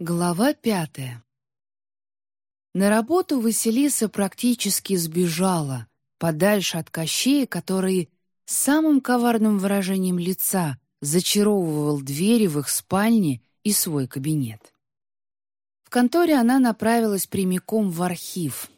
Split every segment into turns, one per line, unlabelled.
Глава пятая. На работу Василиса практически сбежала, подальше от Кощея, который самым коварным выражением лица зачаровывал двери в их спальне и свой кабинет. В конторе она направилась прямиком в архив.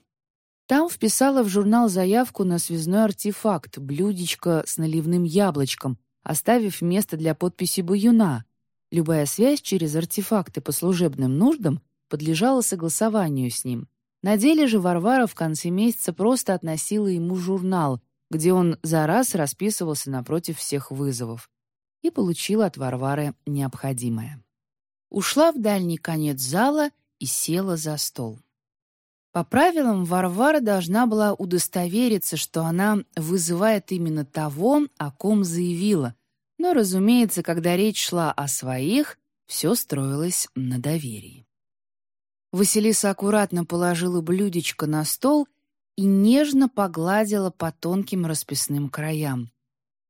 Там вписала в журнал заявку на связной артефакт, блюдечко с наливным яблочком, оставив место для подписи «Баюна», Любая связь через артефакты по служебным нуждам подлежала согласованию с ним. На деле же Варвара в конце месяца просто относила ему журнал, где он за раз расписывался напротив всех вызовов, и получила от Варвары необходимое. Ушла в дальний конец зала и села за стол. По правилам, Варвара должна была удостовериться, что она вызывает именно того, о ком заявила, но, разумеется, когда речь шла о своих, все строилось на доверии. Василиса аккуратно положила блюдечко на стол и нежно погладила по тонким расписным краям.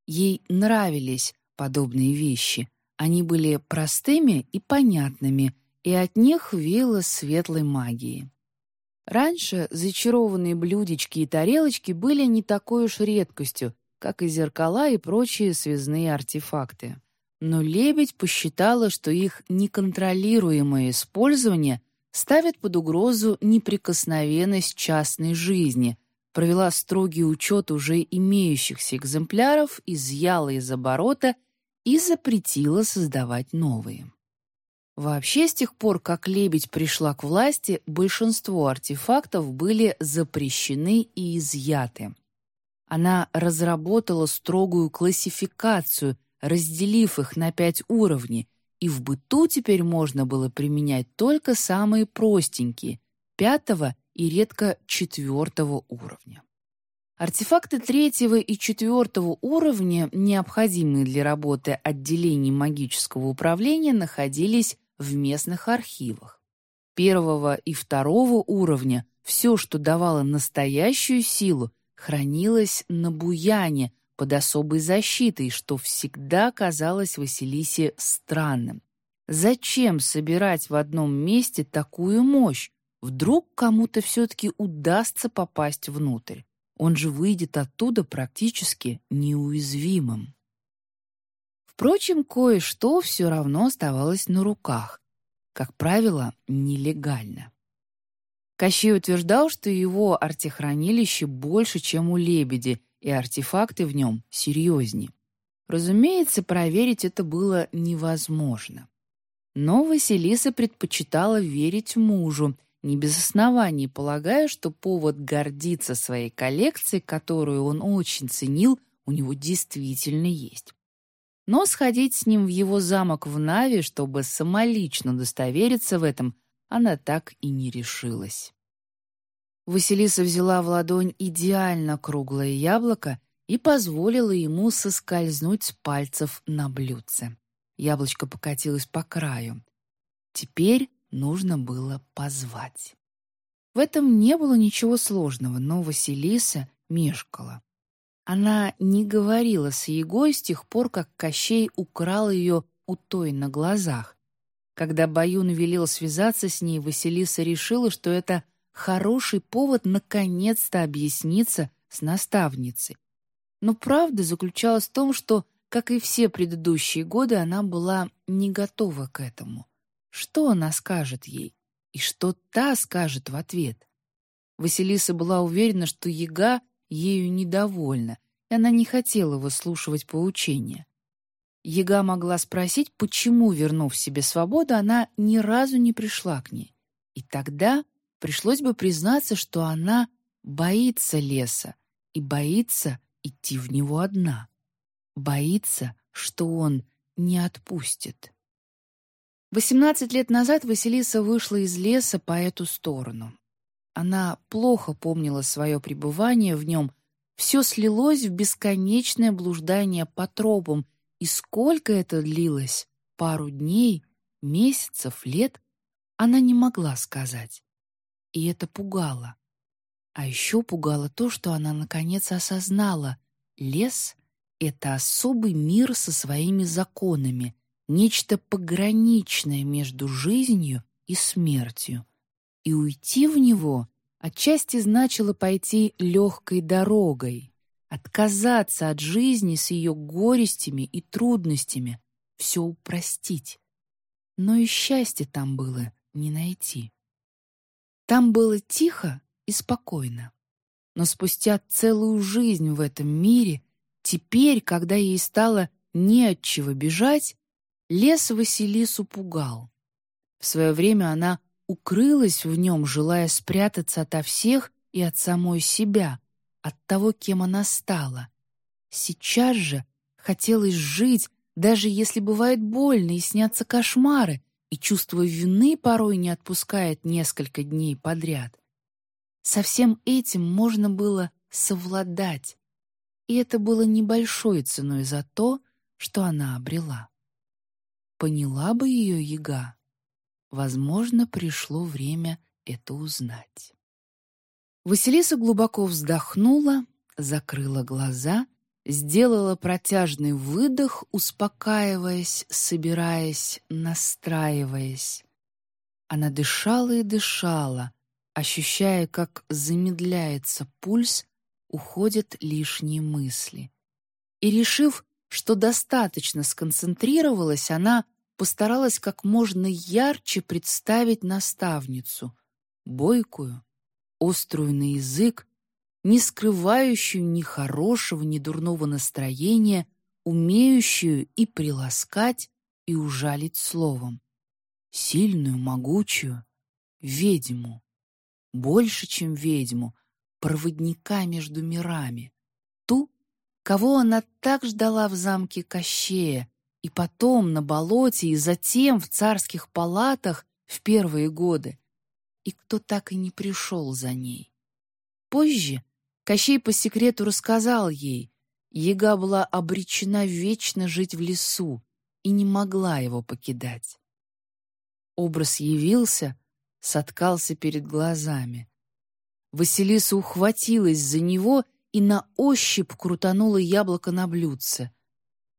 Ей нравились подобные вещи. Они были простыми и понятными, и от них веяло светлой магией. Раньше зачарованные блюдечки и тарелочки были не такой уж редкостью, как и зеркала и прочие связные артефакты. Но лебедь посчитала, что их неконтролируемое использование ставит под угрозу неприкосновенность частной жизни, провела строгий учет уже имеющихся экземпляров, изъяла из оборота и запретила создавать новые. Вообще, с тех пор, как лебедь пришла к власти, большинство артефактов были запрещены и изъяты. Она разработала строгую классификацию, разделив их на пять уровней, и в быту теперь можно было применять только самые простенькие — пятого и редко четвертого уровня. Артефакты третьего и четвертого уровня, необходимые для работы отделений магического управления, находились в местных архивах. Первого и второго уровня все, что давало настоящую силу, хранилась на буяне под особой защитой, что всегда казалось Василисе странным. Зачем собирать в одном месте такую мощь? Вдруг кому-то все-таки удастся попасть внутрь. Он же выйдет оттуда практически неуязвимым. Впрочем, кое-что все равно оставалось на руках. Как правило, нелегально. Кощей утверждал, что его артехранилище больше, чем у лебеди, и артефакты в нем серьезнее. Разумеется, проверить это было невозможно. Но Василиса предпочитала верить мужу, не без оснований полагая, что повод гордиться своей коллекцией, которую он очень ценил, у него действительно есть. Но сходить с ним в его замок в Нави, чтобы самолично удостовериться в этом, она так и не решилась. Василиса взяла в ладонь идеально круглое яблоко и позволила ему соскользнуть с пальцев на блюдце. Яблочко покатилось по краю. Теперь нужно было позвать. В этом не было ничего сложного, но Василиса мешкала. Она не говорила с Егой с тех пор, как Кощей украл ее у той на глазах. Когда Баюн велел связаться с ней, Василиса решила, что это хороший повод наконец-то объясниться с наставницей. Но правда заключалась в том, что, как и все предыдущие годы, она была не готова к этому. Что она скажет ей? И что та скажет в ответ? Василиса была уверена, что Яга ею недовольна, и она не хотела выслушивать поучения. Ега могла спросить, почему, вернув себе свободу, она ни разу не пришла к ней. И тогда пришлось бы признаться, что она боится леса и боится идти в него одна. Боится, что он не отпустит. Восемнадцать лет назад Василиса вышла из леса по эту сторону. Она плохо помнила свое пребывание в нем, все слилось в бесконечное блуждание по тропам — и сколько это длилось? Пару дней, месяцев, лет? Она не могла сказать. И это пугало. А еще пугало то, что она наконец осознала. Лес — это особый мир со своими законами, нечто пограничное между жизнью и смертью, и уйти в него отчасти значило пойти легкой дорогой, отказаться от жизни с ее горестями и трудностями, все упростить. Но и счастья там было не найти. Там было тихо и спокойно. Но спустя целую жизнь в этом мире, теперь, когда ей стало не от чего бежать, лес Василису пугал. В свое время она укрылась в нем, желая спрятаться ото всех и от самой себя, от того, кем она стала. Сейчас же хотелось жить, даже если бывает больно и снятся кошмары, и чувство вины порой не отпускает несколько дней подряд. Со всем этим можно было совладать, и это было небольшой ценой за то, что она обрела. Поняла бы ее яга, Возможно, пришло время это узнать. Василиса глубоко вздохнула, закрыла глаза, сделала протяжный выдох, успокаиваясь, собираясь, настраиваясь. Она дышала и дышала, ощущая, как замедляется пульс, уходят лишние мысли. И, решив, что достаточно сконцентрировалась, она постаралась как можно ярче представить наставницу, бойкую, острую на язык, не скрывающую ни хорошего, ни дурного настроения, умеющую и приласкать, и ужалить словом, сильную, могучую, ведьму, больше, чем ведьму, проводника между мирами, ту, кого она так ждала в замке Кощея, и потом на болоте, и затем в царских палатах в первые годы. И кто так и не пришел за ней. Позже Кощей по секрету рассказал ей, Ега была обречена вечно жить в лесу и не могла его покидать. Образ явился, соткался перед глазами. Василиса ухватилась за него и на ощупь крутанула яблоко на блюдце —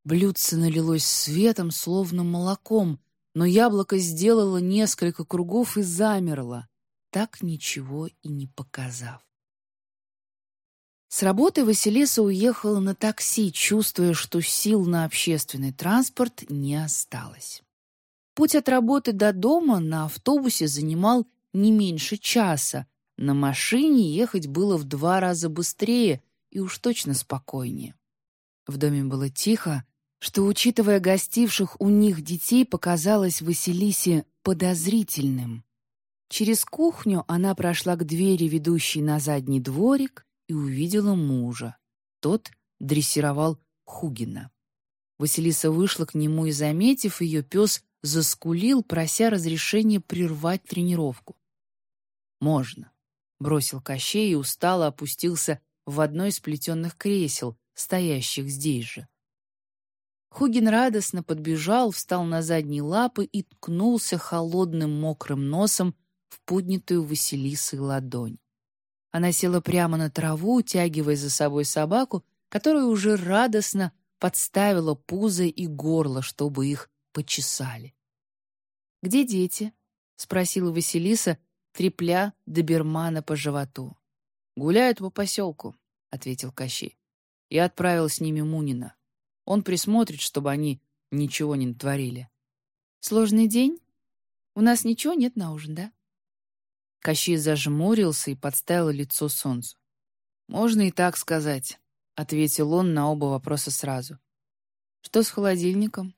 Блюдце налилось светом, словно молоком, но яблоко сделало несколько кругов и замерло, так ничего и не показав. С работы Василиса уехала на такси, чувствуя, что сил на общественный транспорт не осталось. Путь от работы до дома на автобусе занимал не меньше часа, на машине ехать было в два раза быстрее и уж точно спокойнее. В доме было тихо, что, учитывая гостивших у них детей, показалось Василисе подозрительным. Через кухню она прошла к двери, ведущей на задний дворик, и увидела мужа. Тот дрессировал Хугина. Василиса вышла к нему и, заметив ее, пес заскулил, прося разрешения прервать тренировку. «Можно», — бросил Кощей и устало опустился в одно из плетенных кресел, стоящих здесь же. Хугин радостно подбежал, встал на задние лапы и ткнулся холодным мокрым носом в поднятую Василисой ладонь. Она села прямо на траву, утягивая за собой собаку, которая уже радостно подставила пузо и горло, чтобы их почесали. «Где дети?» — спросила Василиса, трепля добермана по животу. «Гуляют по поселку», — ответил Кощей. «Я отправил с ними Мунина. Он присмотрит, чтобы они ничего не натворили. «Сложный день? У нас ничего нет на ужин, да?» Кощей зажмурился и подставил лицо солнцу. «Можно и так сказать», — ответил он на оба вопроса сразу. «Что с холодильником?»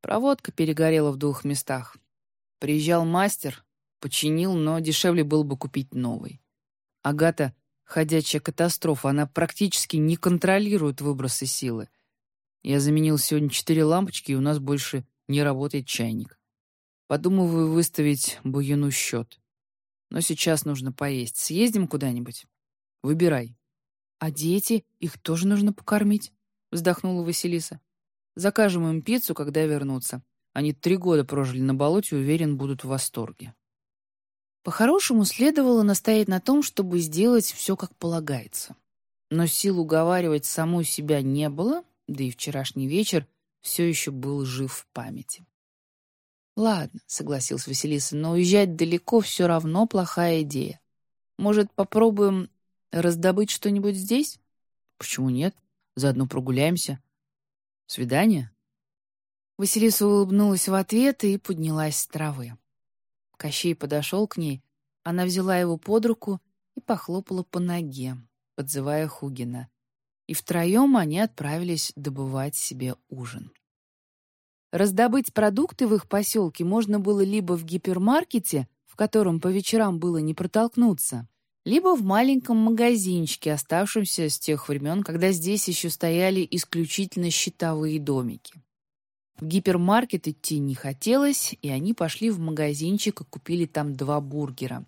Проводка перегорела в двух местах. Приезжал мастер, починил, но дешевле было бы купить новый. Агата — ходячая катастрофа, она практически не контролирует выбросы силы. Я заменил сегодня четыре лампочки, и у нас больше не работает чайник. Подумываю выставить Буюну счет. Но сейчас нужно поесть. Съездим куда-нибудь? Выбирай. А дети? Их тоже нужно покормить? Вздохнула Василиса. Закажем им пиццу, когда вернутся. Они три года прожили на болоте, уверен, будут в восторге. По-хорошему, следовало настоять на том, чтобы сделать все как полагается. Но сил уговаривать саму себя не было, да и вчерашний вечер все еще был жив в памяти. «Ладно», — согласился Василиса, «но уезжать далеко все равно плохая идея. Может, попробуем раздобыть что-нибудь здесь?» «Почему нет? Заодно прогуляемся». «Свидание?» Василиса улыбнулась в ответ и поднялась с травы. Кощей подошел к ней, она взяла его под руку и похлопала по ноге, подзывая Хугина. И втроем они отправились добывать себе ужин. Раздобыть продукты в их поселке можно было либо в гипермаркете, в котором по вечерам было не протолкнуться, либо в маленьком магазинчике, оставшемся с тех времен, когда здесь еще стояли исключительно щитовые домики. В гипермаркет идти не хотелось, и они пошли в магазинчик и купили там два бургера.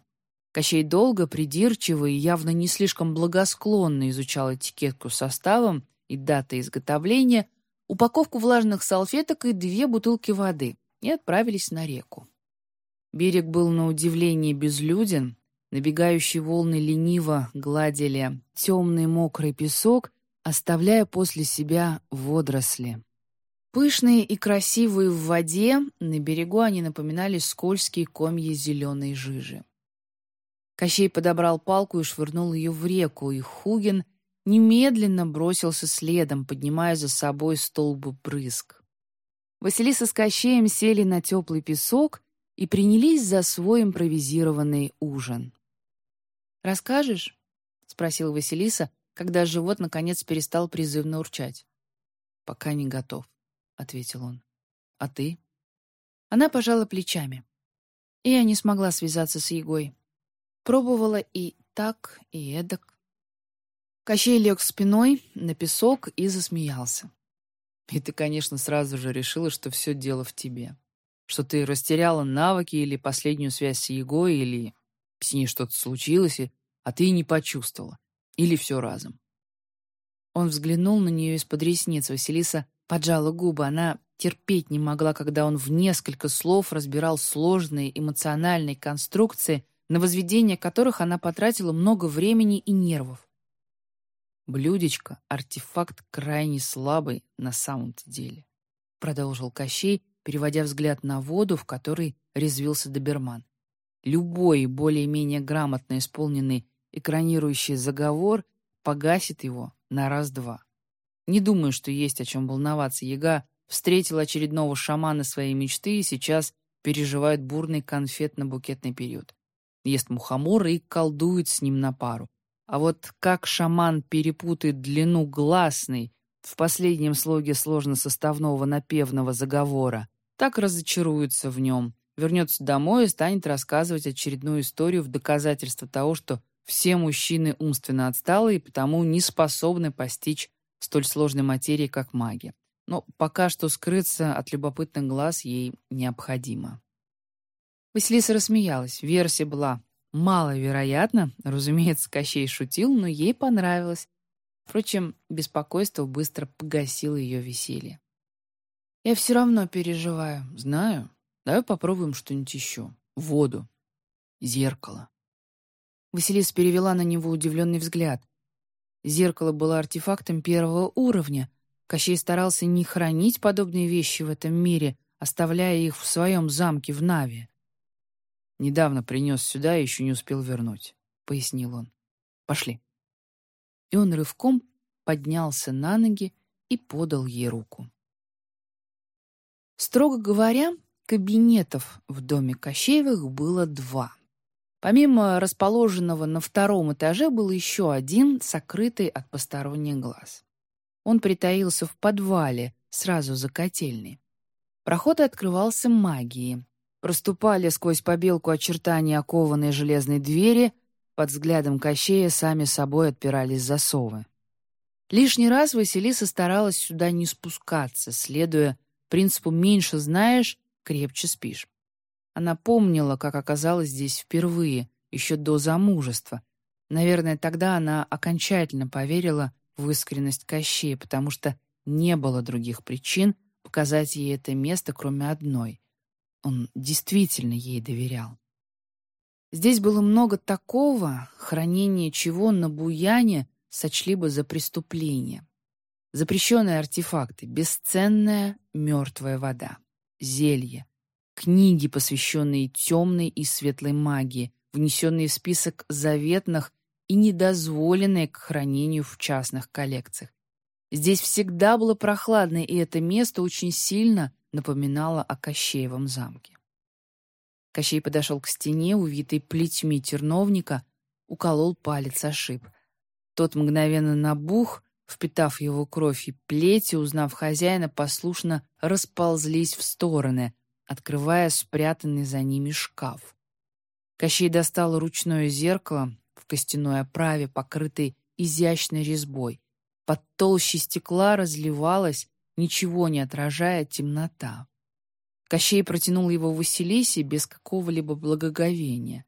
Кощей долго, придирчиво и явно не слишком благосклонно изучал этикетку с составом и датой изготовления, упаковку влажных салфеток и две бутылки воды, и отправились на реку. Берег был на удивление безлюден, набегающие волны лениво гладили темный мокрый песок, оставляя после себя водоросли. Пышные и красивые в воде, на берегу они напоминали скользкие комья зеленой жижи. Кощей подобрал палку и швырнул ее в реку, и Хугин немедленно бросился следом, поднимая за собой столбы брызг. Василиса с Кощеем сели на теплый песок и принялись за свой импровизированный ужин. «Расскажешь?» — спросила Василиса, когда живот наконец перестал призывно урчать. «Пока не готов», ответил он. «А ты?» Она пожала плечами. И я не смогла связаться с Егой. Пробовала и так, и эдак. Кощей лег спиной на песок и засмеялся. И ты, конечно, сразу же решила, что все дело в тебе. Что ты растеряла навыки или последнюю связь с Егой, или с ней что-то случилось, а ты не почувствовала. Или все разом. Он взглянул на нее из-под ресниц. Василиса Поджала губы, она терпеть не могла, когда он в несколько слов разбирал сложные эмоциональные конструкции, на возведение которых она потратила много времени и нервов. «Блюдечко — артефакт крайне слабый на самом-то деле», — продолжил Кощей, переводя взгляд на воду, в которой резвился доберман. «Любой более-менее грамотно исполненный экранирующий заговор погасит его на раз-два». Не думаю, что есть о чем волноваться. Яга встретил очередного шамана своей мечты и сейчас переживает бурный конфетно-букетный период. Ест мухомор и колдует с ним на пару. А вот как шаман перепутает длину гласной в последнем слоге сложносоставного напевного заговора, так разочаруется в нем, вернется домой и станет рассказывать очередную историю в доказательство того, что все мужчины умственно отсталые и потому не способны постичь столь сложной материи, как магия. Но пока что скрыться от любопытных глаз ей необходимо. Василиса рассмеялась. Версия была маловероятна. Разумеется, Кощей шутил, но ей понравилось. Впрочем, беспокойство быстро погасило ее веселье. «Я все равно переживаю. Знаю. Давай попробуем что-нибудь еще. Воду. Зеркало». Василиса перевела на него удивленный взгляд. Зеркало было артефактом первого уровня. Кощей старался не хранить подобные вещи в этом мире, оставляя их в своем замке в Наве. «Недавно принес сюда и еще не успел вернуть», — пояснил он. «Пошли». И он рывком поднялся на ноги и подал ей руку. Строго говоря, кабинетов в доме Кощеевых было два — Помимо расположенного на втором этаже был еще один, сокрытый от посторонних глаз. Он притаился в подвале, сразу за котельной. Проход открывался магией. Проступали сквозь побелку очертания окованной железной двери, под взглядом Кощея сами собой отпирались засовы. Лишний раз Василиса старалась сюда не спускаться, следуя принципу «меньше знаешь, крепче спишь». Она помнила, как оказалась здесь впервые, еще до замужества. Наверное, тогда она окончательно поверила в искренность Кощея, потому что не было других причин показать ей это место, кроме одной. Он действительно ей доверял. Здесь было много такого, хранение чего на Буяне сочли бы за преступление. Запрещенные артефакты, бесценная мертвая вода, зелье, книги, посвященные темной и светлой магии, внесенные в список заветных и недозволенные к хранению в частных коллекциях. Здесь всегда было прохладно, и это место очень сильно напоминало о Кощеевом замке. Кощей подошел к стене, увитой плетьми терновника, уколол палец ошиб. Тот мгновенно набух, впитав его кровь, и плети, узнав хозяина, послушно расползлись в стороны, открывая спрятанный за ними шкаф. Кощей достал ручное зеркало в костяной оправе, покрытой изящной резьбой. Под толще стекла разливалась, ничего не отражая, темнота. Кощей протянул его Василисе без какого-либо благоговения.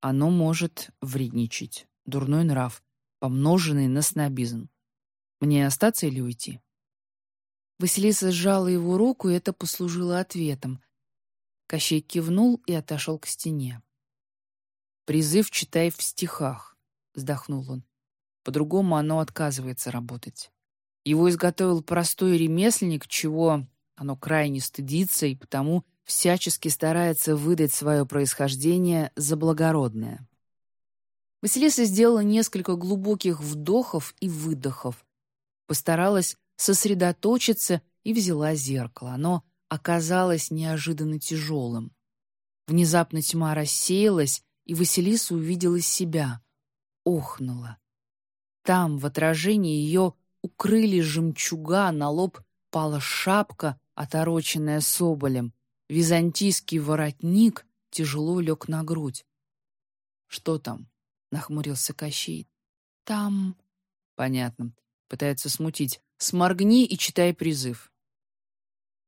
Оно может вредничать. Дурной нрав, помноженный на снобизм. Мне остаться или уйти? Василиса сжала его руку, и это послужило ответом. Кощей кивнул и отошел к стене. «Призыв читай в стихах», — вздохнул он. «По-другому оно отказывается работать. Его изготовил простой ремесленник, чего оно крайне стыдится и потому всячески старается выдать свое происхождение за благородное». Василиса сделала несколько глубоких вдохов и выдохов. Постаралась сосредоточиться и взяла зеркало. Оно оказалось неожиданно тяжелым. Внезапно тьма рассеялась, и Василиса увидела себя. Охнула. Там, в отражении ее, укрыли жемчуга, на лоб пала шапка, отороченная соболем. Византийский воротник тяжело лег на грудь. «Что там?» — нахмурился Кощей. «Там...» «Понятно. Пытается смутить. Сморгни и читай призыв».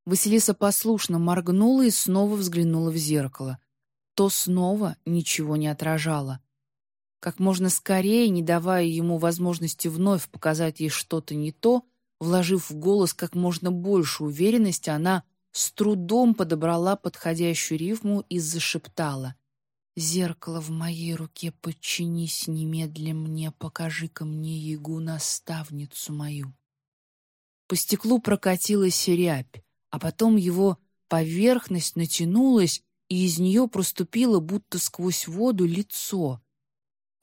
Василиса послушно моргнула и снова взглянула в зеркало. То снова ничего не отражало. Как можно скорее, не давая ему возможности вновь показать ей что-то не то, вложив в голос как можно больше уверенности, она с трудом подобрала подходящую рифму и зашептала. «Зеркало в моей руке, подчинись немедля мне, покажи-ка мне ягу-наставницу мою». По стеклу прокатилась рябь, а потом его поверхность натянулась, и из нее проступило, будто сквозь воду, лицо.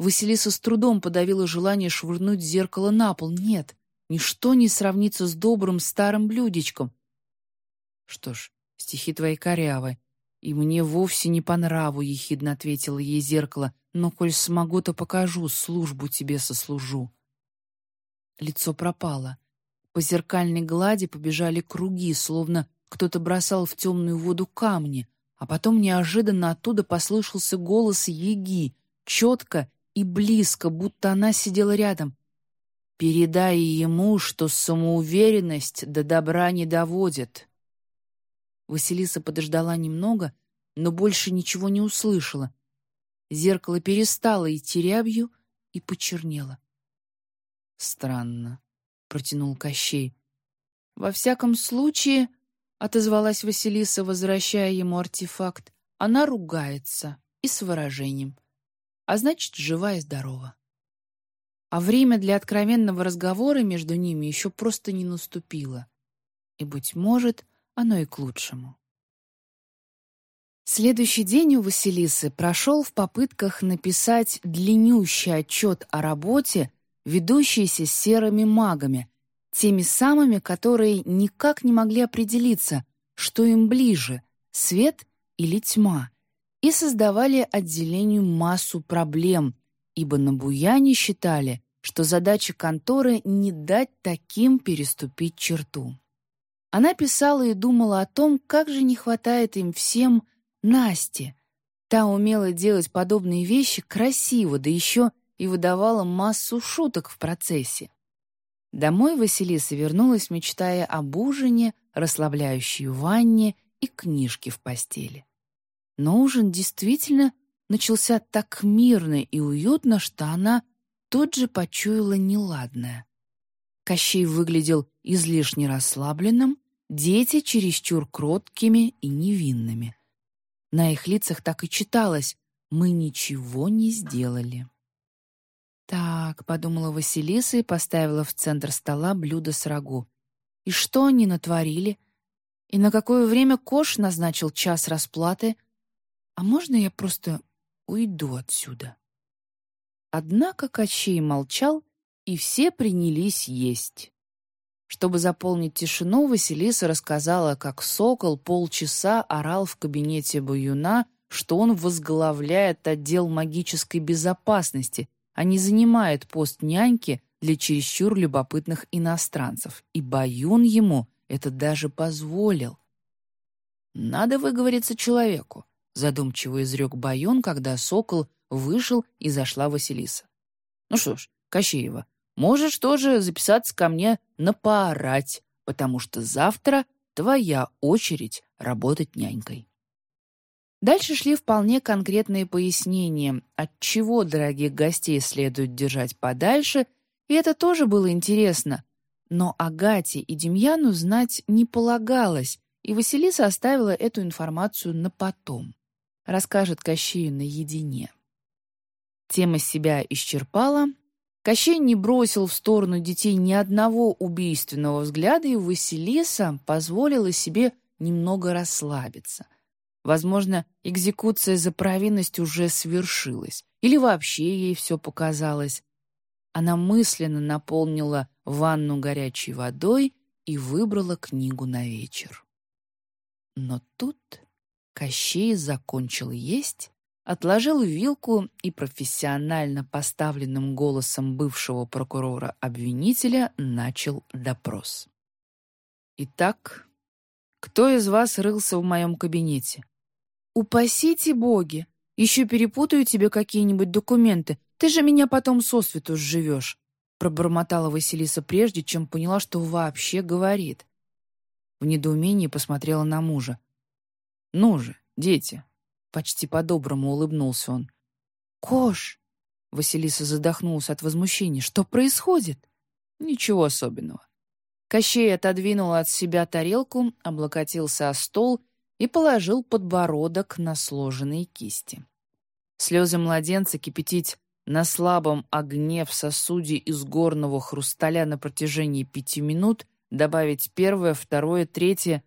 Василиса с трудом подавила желание швырнуть зеркало на пол. Нет, ничто не сравнится с добрым старым блюдечком. Что ж, стихи твои корявы, и мне вовсе не по нраву, — ехидно ответила ей зеркало, — но, коль смогу, то покажу, службу тебе сослужу. Лицо пропало. По зеркальной глади побежали круги, словно кто-то бросал в темную воду камни, а потом неожиданно оттуда послышался голос Еги, четко и близко, будто она сидела рядом. «Передай ему, что самоуверенность до добра не доводит». Василиса подождала немного, но больше ничего не услышала. Зеркало перестало идти рябью и почернело. Странно протянул Кощей. «Во всяком случае», — отозвалась Василиса, возвращая ему артефакт, «она ругается и с выражением. А значит, жива и здорова». А время для откровенного разговора между ними еще просто не наступило. И, быть может, оно и к лучшему. Следующий день у Василисы прошел в попытках написать длиннющий отчет о работе, ведущиеся серыми магами, теми самыми, которые никак не могли определиться, что им ближе — свет или тьма, и создавали отделению массу проблем, ибо на Буяне считали, что задача конторы — не дать таким переступить черту. Она писала и думала о том, как же не хватает им всем Насте. Та умела делать подобные вещи красиво, да еще и выдавала массу шуток в процессе. Домой Василиса вернулась, мечтая об ужине, расслабляющей ванне и книжке в постели. Но ужин действительно начался так мирно и уютно, что она тут же почуяла неладное. Кощей выглядел излишне расслабленным, дети чересчур кроткими и невинными. На их лицах так и читалось «Мы ничего не сделали». «Так», — подумала Василиса и поставила в центр стола блюдо с рагу. «И что они натворили? И на какое время Кош назначил час расплаты? А можно я просто уйду отсюда?» Однако Кощей молчал, и все принялись есть. Чтобы заполнить тишину, Василиса рассказала, как сокол полчаса орал в кабинете Баюна, что он возглавляет отдел магической безопасности, а не занимает пост няньки для чересчур любопытных иностранцев. И Баюн ему это даже позволил. «Надо выговориться человеку», — задумчиво изрек Баюн, когда сокол вышел и зашла Василиса. «Ну что ж, Кощеева, можешь тоже записаться ко мне на поорать, потому что завтра твоя очередь работать нянькой». Дальше шли вполне конкретные пояснения, от чего дорогих гостей следует держать подальше, и это тоже было интересно. Но Агате и Демьяну знать не полагалось, и Василиса оставила эту информацию на потом. Расскажет Кощею наедине. Тема себя исчерпала. Кощей не бросил в сторону детей ни одного убийственного взгляда, и Василиса позволила себе немного расслабиться. Возможно, экзекуция за провинность уже свершилась, или вообще ей все показалось. Она мысленно наполнила ванну горячей водой и выбрала книгу на вечер. Но тут Кощей закончил есть отложил вилку и профессионально поставленным голосом бывшего прокурора-обвинителя начал допрос. «Итак, кто из вас рылся в моем кабинете?» «Упасите боги! Еще перепутаю тебе какие-нибудь документы. Ты же меня потом сосвету сживешь!» пробормотала Василиса прежде, чем поняла, что вообще говорит. В недоумении посмотрела на мужа. «Ну же, дети, Почти по-доброму улыбнулся он. «Кош!» Василиса задохнулась от возмущения. «Что происходит?» «Ничего особенного». Кощей отодвинул от себя тарелку, облокотился о стол и положил подбородок на сложенные кисти. Слезы младенца кипятить на слабом огне в сосуде из горного хрусталя на протяжении пяти минут, добавить первое, второе, третье.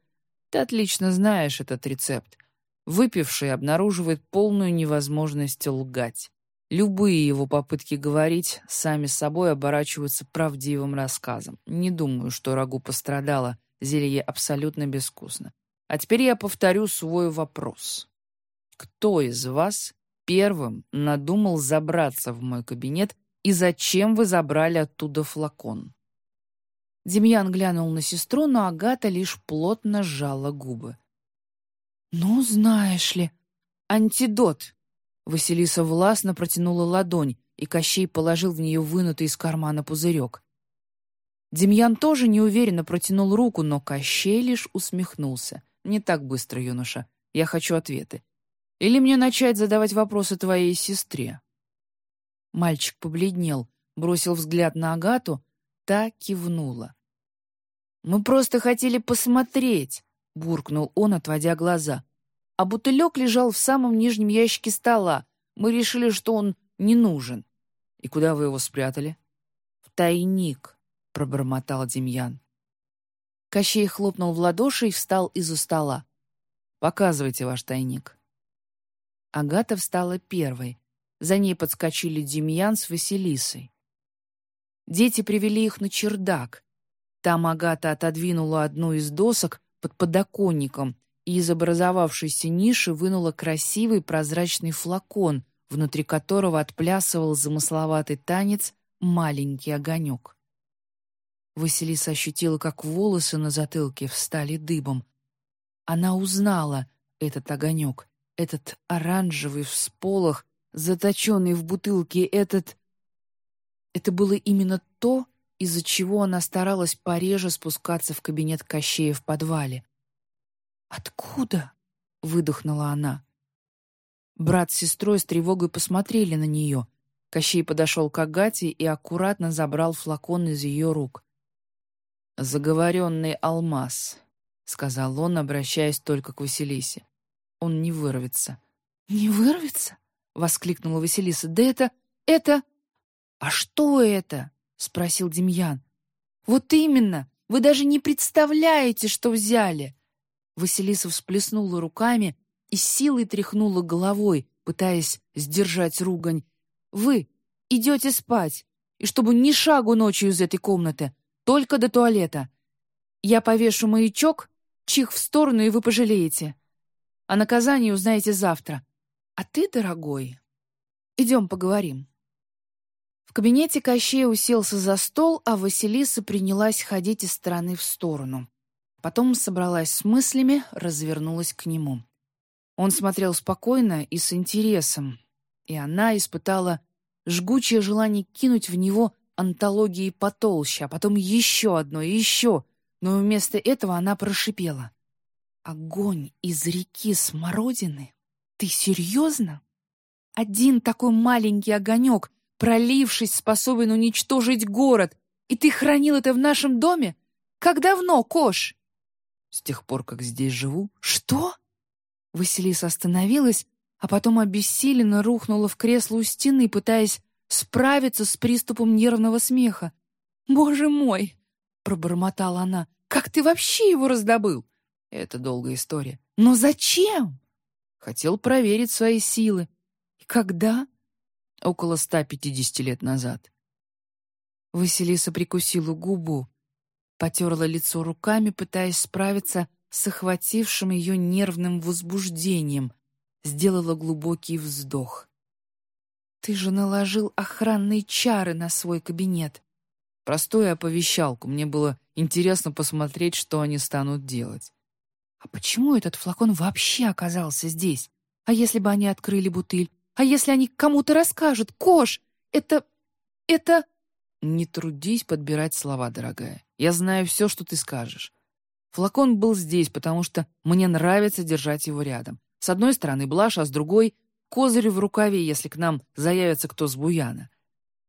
Ты отлично знаешь этот рецепт. Выпивший обнаруживает полную невозможность лгать. Любые его попытки говорить сами собой оборачиваются правдивым рассказом. Не думаю, что рагу пострадало, зелье абсолютно безвкусно. А теперь я повторю свой вопрос. Кто из вас первым надумал забраться в мой кабинет и зачем вы забрали оттуда флакон?» Демьян глянул на сестру, но Агата лишь плотно сжала губы. «Ну, знаешь ли, антидот!» Василиса властно протянула ладонь, и Кощей положил в нее вынутый из кармана пузырек. Демьян тоже неуверенно протянул руку, но Кощей лишь усмехнулся. «Не так быстро, юноша. Я хочу ответы. Или мне начать задавать вопросы твоей сестре?» Мальчик побледнел, бросил взгляд на Агату, та кивнула. «Мы просто хотели посмотреть», — буркнул он, отводя глаза а бутылек лежал в самом нижнем ящике стола. Мы решили, что он не нужен. И куда вы его спрятали? В тайник, пробормотал Демьян. Кощей хлопнул в ладоши и встал из-за стола. «Показывайте ваш тайник». Агата встала первой. За ней подскочили Демьян с Василисой. Дети привели их на чердак. Там Агата отодвинула одну из досок под подоконником и из образовавшейся ниши вынула красивый прозрачный флакон, внутри которого отплясывал замысловатый танец маленький огонек. Василиса ощутила, как волосы на затылке встали дыбом. Она узнала этот огонек, этот оранжевый всполох, заточенный в бутылке, этот... Это было именно то, из-за чего она старалась пореже спускаться в кабинет Кощея в подвале. «Откуда?» — выдохнула она. Брат с сестрой с тревогой посмотрели на нее. Кощей подошел к Агате и аккуратно забрал флакон из ее рук. «Заговоренный алмаз», — сказал он, обращаясь только к Василисе. «Он не вырвется». «Не вырвется?» — воскликнула Василиса. «Да это... это...» «А что это?» — спросил Демьян. «Вот именно! Вы даже не представляете, что взяли! Василиса всплеснула руками и силой тряхнула головой, пытаясь сдержать ругань. «Вы идете спать, и чтобы ни шагу ночью из этой комнаты, только до туалета. Я повешу маячок, чих в сторону, и вы пожалеете. О наказании узнаете завтра. А ты, дорогой, идем поговорим». Кабинете Кощей уселся за стол, а Василиса принялась ходить из стороны в сторону. Потом собралась с мыслями, развернулась к нему. Он смотрел спокойно и с интересом, и она испытала жгучее желание кинуть в него антологии потолще, а потом еще одно и еще, но вместо этого она прошипела. «Огонь из реки Смородины? Ты серьезно? Один такой маленький огонек, пролившись, способен уничтожить город, и ты хранил это в нашем доме? Как давно, Кош?» «С тех пор, как здесь живу». «Что?» Василиса остановилась, а потом обессиленно рухнула в кресло у стены, пытаясь справиться с приступом нервного смеха. «Боже мой!» — пробормотала она. «Как ты вообще его раздобыл?» Это долгая история. «Но зачем?» Хотел проверить свои силы. И когда? Около 150 лет назад. Василиса прикусила губу, потерла лицо руками, пытаясь справиться с охватившим ее нервным возбуждением, сделала глубокий вздох. «Ты же наложил охранные чары на свой кабинет». Простую оповещалку. Мне было интересно посмотреть, что они станут делать. А почему этот флакон вообще оказался здесь? А если бы они открыли бутыль? А если они кому-то расскажут? Кош, это... это... Не трудись подбирать слова, дорогая. Я знаю все, что ты скажешь. Флакон был здесь, потому что мне нравится держать его рядом. С одной стороны блажь, а с другой — козырь в рукаве, если к нам заявится кто с буяна.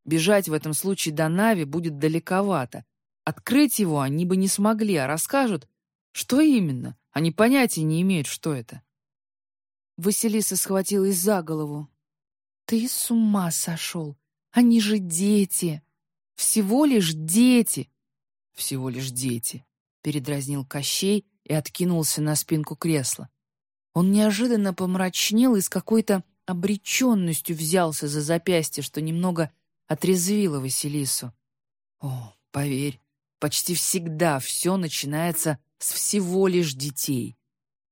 Бежать в этом случае до Нави будет далековато. Открыть его они бы не смогли, а расскажут, что именно. Они понятия не имеют, что это. Василиса схватилась за голову. «Ты с ума сошел! Они же дети! Всего лишь дети!» «Всего лишь дети!» передразнил Кощей и откинулся на спинку кресла. Он неожиданно помрачнел и с какой-то обреченностью взялся за запястье, что немного отрезвило Василису. О, поверь, почти всегда все начинается с всего лишь детей,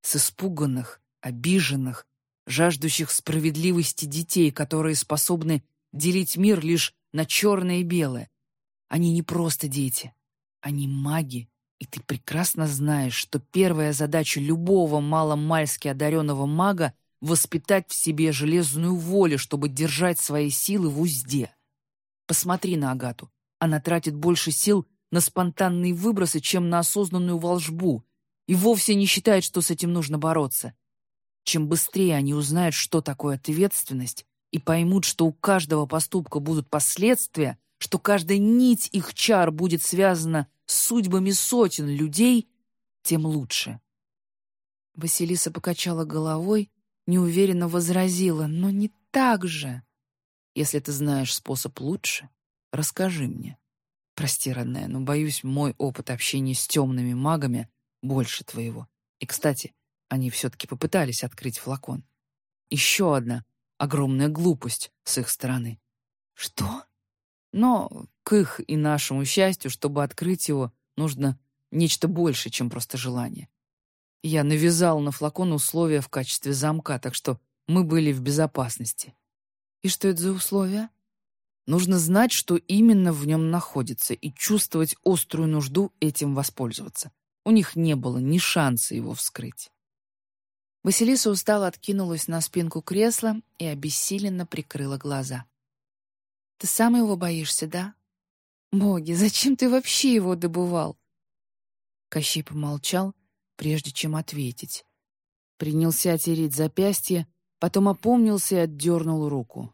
с испуганных, обиженных, жаждущих справедливости детей, которые способны делить мир лишь на черное и белое. Они не просто дети, они маги и ты прекрасно знаешь, что первая задача любого маломальски одаренного мага — воспитать в себе железную волю, чтобы держать свои силы в узде. Посмотри на Агату. Она тратит больше сил на спонтанные выбросы, чем на осознанную волжбу, и вовсе не считает, что с этим нужно бороться. Чем быстрее они узнают, что такое ответственность, и поймут, что у каждого поступка будут последствия, что каждая нить их чар будет связана с судьбами сотен людей, тем лучше. Василиса покачала головой, неуверенно возразила, но не так же. Если ты знаешь способ лучше, расскажи мне. Прости, родная, но, боюсь, мой опыт общения с темными магами больше твоего. И, кстати, они все-таки попытались открыть флакон. Еще одна огромная глупость с их стороны. «Что?» Но к их и нашему счастью, чтобы открыть его, нужно нечто больше, чем просто желание. Я навязал на флакон условия в качестве замка, так что мы были в безопасности. И что это за условия? Нужно знать, что именно в нем находится, и чувствовать острую нужду этим воспользоваться. У них не было ни шанса его вскрыть. Василиса устало откинулась на спинку кресла и обессиленно прикрыла глаза. Ты сам его боишься, да? Боги, зачем ты вообще его добывал?» Кощей помолчал, прежде чем ответить. Принялся тереть запястье, потом опомнился и отдернул руку.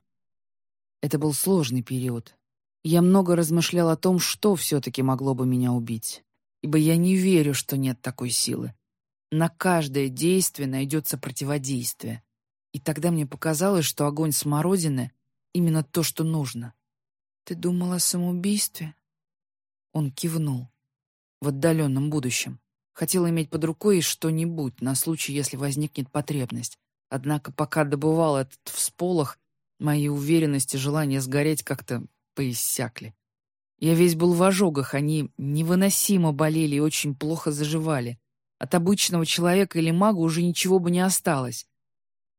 Это был сложный период. Я много размышлял о том, что все-таки могло бы меня убить, ибо я не верю, что нет такой силы. На каждое действие найдется противодействие. И тогда мне показалось, что огонь смородины Именно то, что нужно. Ты думал о самоубийстве? Он кивнул. В отдаленном будущем. Хотел иметь под рукой что-нибудь на случай, если возникнет потребность. Однако пока добывал этот всполох, мои уверенности и желание сгореть как-то поиссякли. Я весь был в ожогах, они невыносимо болели и очень плохо заживали. От обычного человека или мага уже ничего бы не осталось.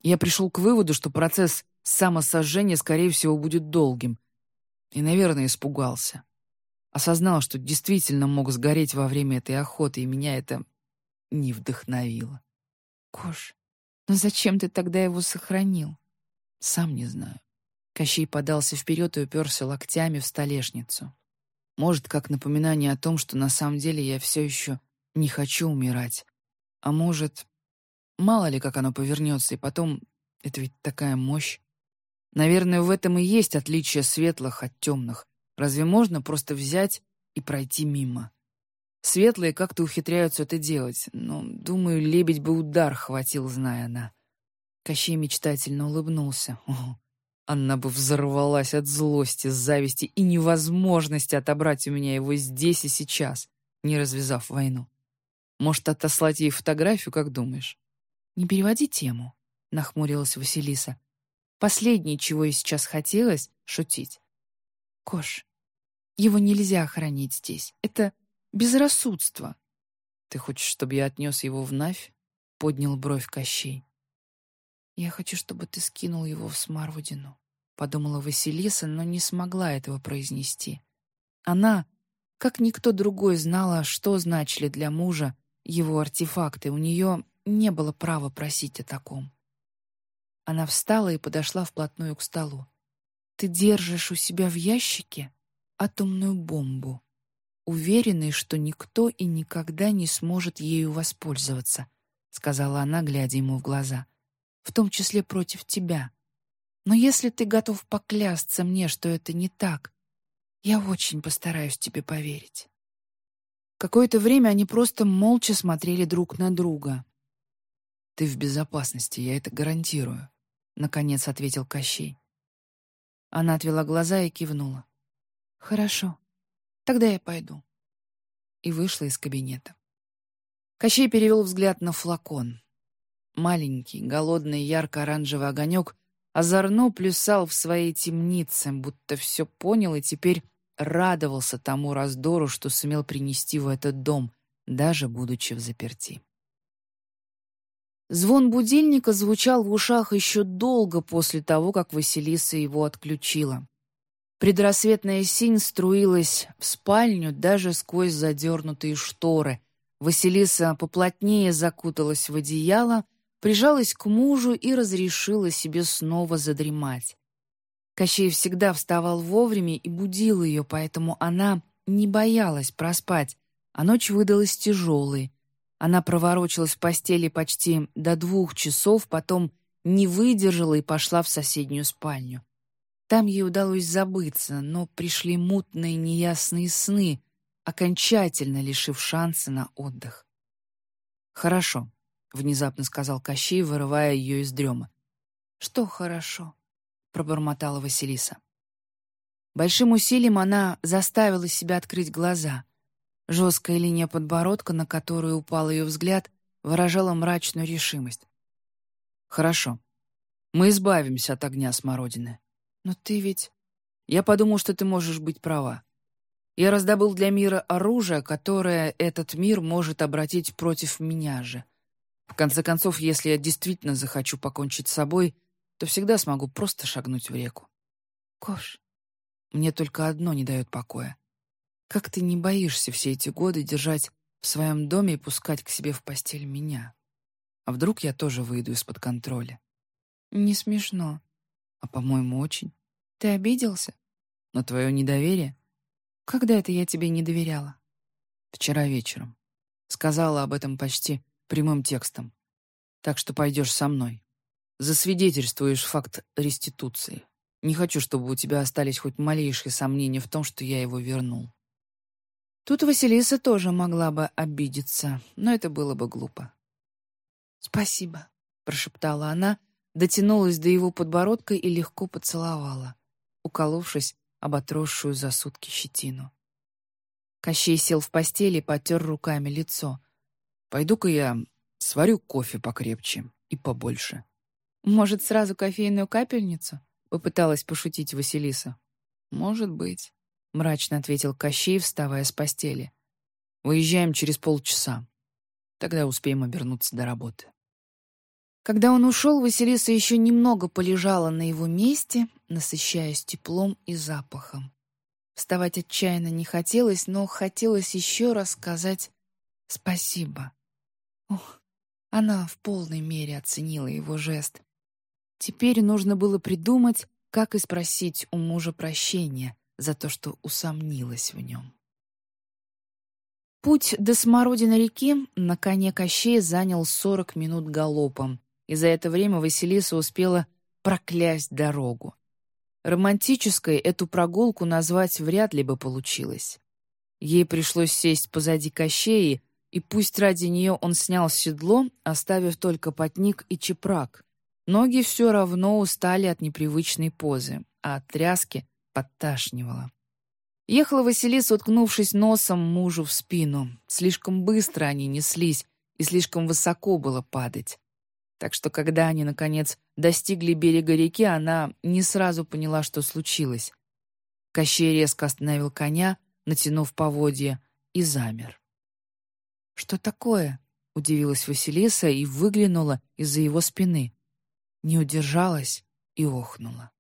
Я пришел к выводу, что процесс самосожжения, скорее всего, будет долгим. И, наверное, испугался. Осознал, что действительно мог сгореть во время этой охоты, и меня это не вдохновило.
Кош, но зачем ты тогда его сохранил?
Сам не знаю. Кощей подался вперед и уперся локтями в столешницу. Может, как напоминание о том, что на самом деле я все еще не хочу умирать. А может, мало ли, как оно повернется, и потом это ведь такая мощь. Наверное, в этом и есть отличие светлых от темных. Разве можно просто взять и пройти мимо? Светлые как-то ухитряются это делать, но, думаю, лебедь бы удар хватил, зная она. Кощей мечтательно улыбнулся. О, она бы взорвалась от злости, зависти и невозможности отобрать у меня его здесь и сейчас, не развязав войну. Может, отослать ей фотографию, как думаешь?
«Не переводи тему», — нахмурилась Василиса. «Последнее, чего ей сейчас хотелось — шутить. Кош, его нельзя хранить здесь. Это безрассудство».
«Ты хочешь, чтобы я отнес его в Навь?» — поднял бровь Кощей.
«Я хочу, чтобы ты скинул его в Смарвудину», — подумала Василиса, но не смогла этого произнести. Она, как никто другой, знала, что значили для мужа его артефакты. У нее не было права просить о таком. Она встала и подошла вплотную к столу. «Ты держишь у себя в ящике атомную бомбу, уверенный, что никто и никогда не сможет ею воспользоваться», — сказала она, глядя ему в глаза в том числе против тебя. Но если ты готов поклясться мне, что это не так, я очень постараюсь тебе поверить».
Какое-то время они просто молча смотрели друг на друга. «Ты в безопасности, я это гарантирую», — наконец ответил Кощей. Она отвела глаза и кивнула.
«Хорошо, тогда я пойду».
И вышла из кабинета. Кощей перевел взгляд на флакон. Маленький, голодный, ярко-оранжевый огонек озорно плясал в своей темнице, будто все понял и теперь радовался тому раздору, что сумел принести в этот дом, даже будучи в заперти. Звон будильника звучал в ушах еще долго после того, как Василиса его отключила. Предрассветная синь струилась в спальню даже сквозь задернутые шторы. Василиса поплотнее закуталась в одеяло, прижалась к мужу и разрешила себе снова задремать. Кощей всегда вставал вовремя и будил ее, поэтому она не боялась проспать, а ночь выдалась тяжелой. Она проворочилась в постели почти до двух часов, потом не выдержала и пошла в соседнюю спальню. Там ей удалось забыться, но пришли мутные неясные сны, окончательно лишив шанса на отдых. «Хорошо», — внезапно сказал Кощей, вырывая ее из дрема.
«Что хорошо?» — пробормотала Василиса.
Большим усилием она заставила себя открыть глаза. Жесткая линия подбородка, на которую упал ее взгляд, выражала мрачную решимость. «Хорошо. Мы избавимся от огня смородины.
Но ты ведь...»
«Я подумал, что ты можешь быть права. Я раздобыл для мира оружие, которое этот мир может обратить против меня же. В конце концов, если я действительно захочу покончить с собой, то всегда смогу просто шагнуть в реку.
Кош,
мне только одно не дает покоя. Как ты не боишься все эти годы держать в своем доме и пускать к себе в постель меня? А вдруг я тоже выйду из-под контроля?
Не смешно.
А, по-моему, очень.
Ты обиделся?
На твое недоверие?
Когда это я тебе не доверяла?
Вчера вечером. Сказала об этом почти прямым текстом. Так что пойдешь со мной. Засвидетельствуешь факт реституции. Не хочу, чтобы у тебя остались хоть малейшие сомнения в том, что я его вернул. Тут Василиса тоже могла бы обидеться, но это было бы глупо.
«Спасибо», — прошептала
она, дотянулась до его подбородка и легко поцеловала, уколовшись об отросшую за сутки щетину. Кощей сел в постели и потер руками лицо —
Пойду-ка я сварю кофе покрепче и побольше».
«Может, сразу кофейную капельницу?» — попыталась пошутить Василиса.
«Может быть», — мрачно ответил Кощей, вставая с постели. «Выезжаем через полчаса. Тогда успеем обернуться до работы».
Когда он ушел, Василиса еще немного полежала на его месте, насыщаясь теплом и запахом. Вставать отчаянно не хотелось, но хотелось еще раз сказать спасибо. Ох, она в полной мере оценила его жест. Теперь нужно было придумать, как и спросить у мужа прощения за то, что усомнилась в нем. Путь до Смородины реки на коне Кощей занял сорок минут галопом, и за это время Василиса успела проклясть дорогу. Романтической эту прогулку назвать вряд ли бы получилось. Ей пришлось сесть позади Кощеи, и пусть ради нее он снял седло, оставив только потник и чепрак. Ноги все равно устали от непривычной позы, а от тряски подташнивало. Ехала Василиса, уткнувшись носом мужу в спину. Слишком быстро они неслись, и слишком высоко было падать. Так что, когда они, наконец, достигли берега реки, она не сразу поняла, что случилось. Кощей резко остановил коня, натянув поводья, и замер. «Что такое?» — удивилась Василиса и выглянула из-за его спины. Не удержалась и охнула.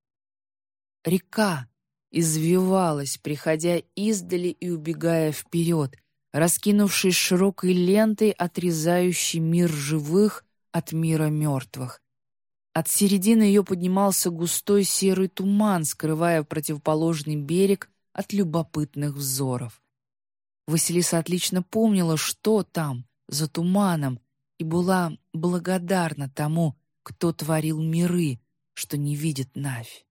Река извивалась, приходя издали и убегая вперед, раскинувшись широкой лентой, отрезающей мир живых от мира мертвых. От середины ее поднимался густой серый туман, скрывая противоположный берег от любопытных взоров. Василиса отлично помнила, что там, за туманом, и была благодарна тому, кто творил миры, что не видит Навь.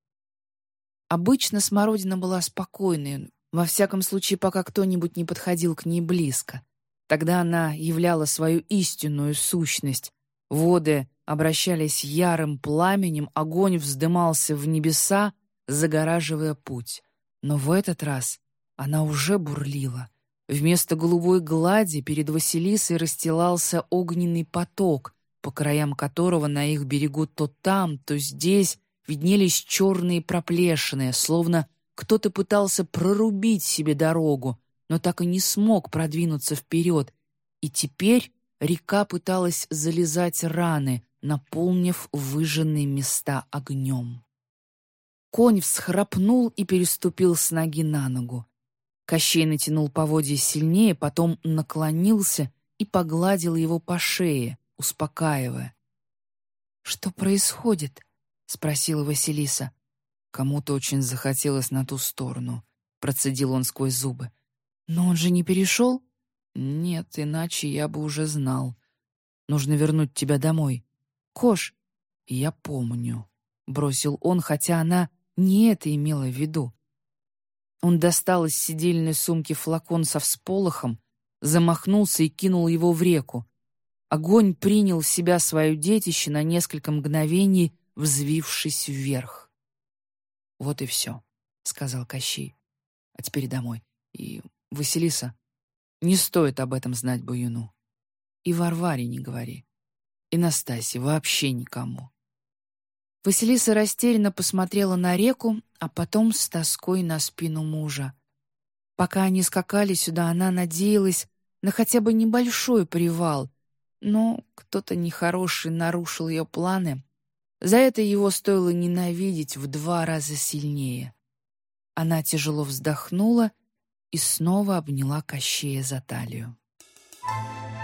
Обычно смородина была спокойной, во всяком случае, пока кто-нибудь не подходил к ней близко. Тогда она являла свою истинную сущность, Воды обращались ярым пламенем, огонь вздымался в небеса, загораживая путь. Но в этот раз она уже бурлила. Вместо голубой глади перед Василисой расстилался огненный поток, по краям которого на их берегу то там, то здесь виднелись черные проплешины, словно кто-то пытался прорубить себе дорогу, но так и не смог продвинуться вперед, и теперь Река пыталась залезать раны, наполнив выжженные места огнем. Конь всхрапнул и переступил с ноги на ногу. Кощей натянул поводья сильнее, потом наклонился и погладил его по шее, успокаивая. «Что происходит?» — спросила Василиса. Кому-то очень захотелось на ту сторону, процедил он сквозь зубы. «Но он же не перешел?» «Нет, иначе я бы уже знал. Нужно вернуть тебя домой. Кош!» «Я помню», — бросил он, хотя она не это имела в виду. Он достал из сидельной сумки флакон со всполохом, замахнулся и кинул его в реку. Огонь принял в себя свое детище на несколько мгновений, взвившись вверх. «Вот и все», — сказал Кощей. «А теперь домой. И, Василиса, не стоит об этом знать Баюну. И Варваре не говори. И Настасье вообще никому. Василиса растерянно посмотрела на реку, а потом с тоской на спину мужа. Пока они скакали сюда, она надеялась на хотя бы небольшой привал, но кто-то нехороший нарушил ее планы. За это его стоило ненавидеть в два раза сильнее. Она тяжело вздохнула и снова обняла Кощея за талию. Thank you.